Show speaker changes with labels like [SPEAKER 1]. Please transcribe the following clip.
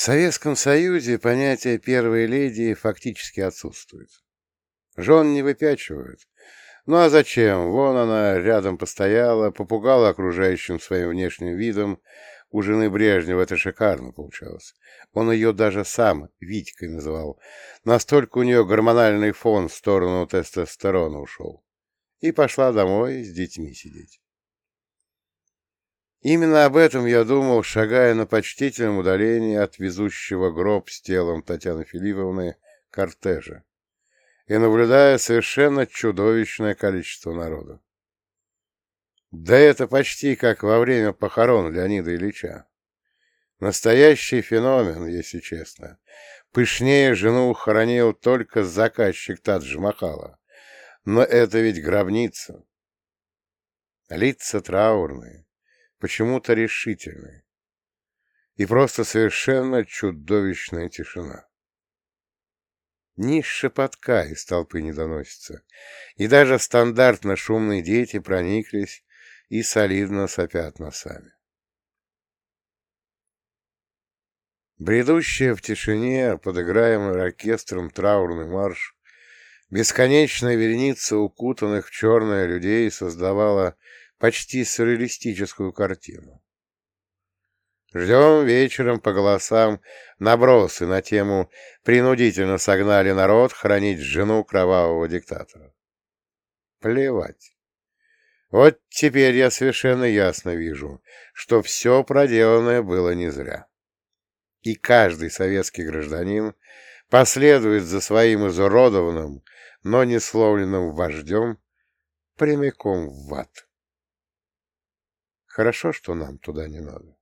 [SPEAKER 1] В Советском Союзе понятие «первой леди» фактически отсутствует. Жен не выпячивают. Ну а зачем? Вон она рядом постояла, попугала окружающим своим внешним видом. У жены Брежнева это шикарно получалось. Он ее даже сам Витькой называл. Настолько у нее гормональный фон в сторону тестостерона ушел. И пошла домой с детьми сидеть. Именно об этом я думал, шагая на почтительном удалении от везущего гроб с телом Татьяны Филипповны кортежа и наблюдая совершенно чудовищное количество народа. Да это почти как во время похорон Леонида Ильича. Настоящий феномен, если честно. Пышнее жену хоронил только заказчик Тадж Махала. Но это ведь гробница. Лица траурные, почему-то решительный. И просто совершенно чудовищная тишина. Ни шепотка из толпы не доносится, и даже стандартно шумные дети прониклись и солидно сопят носами. Бредущая в тишине, подыграемый оркестром траурный марш, бесконечная вереница укутанных в черное людей создавала почти сюрреалистическую картину. Ждем вечером по голосам набросы на тему «Принудительно согнали народ хранить жену кровавого диктатора». Плевать. Вот теперь я совершенно ясно вижу, что все проделанное было не зря. И каждый советский гражданин последует за своим изуродованным, но не словленным вождем прямиком в ад. Хорошо, что нам туда не надо.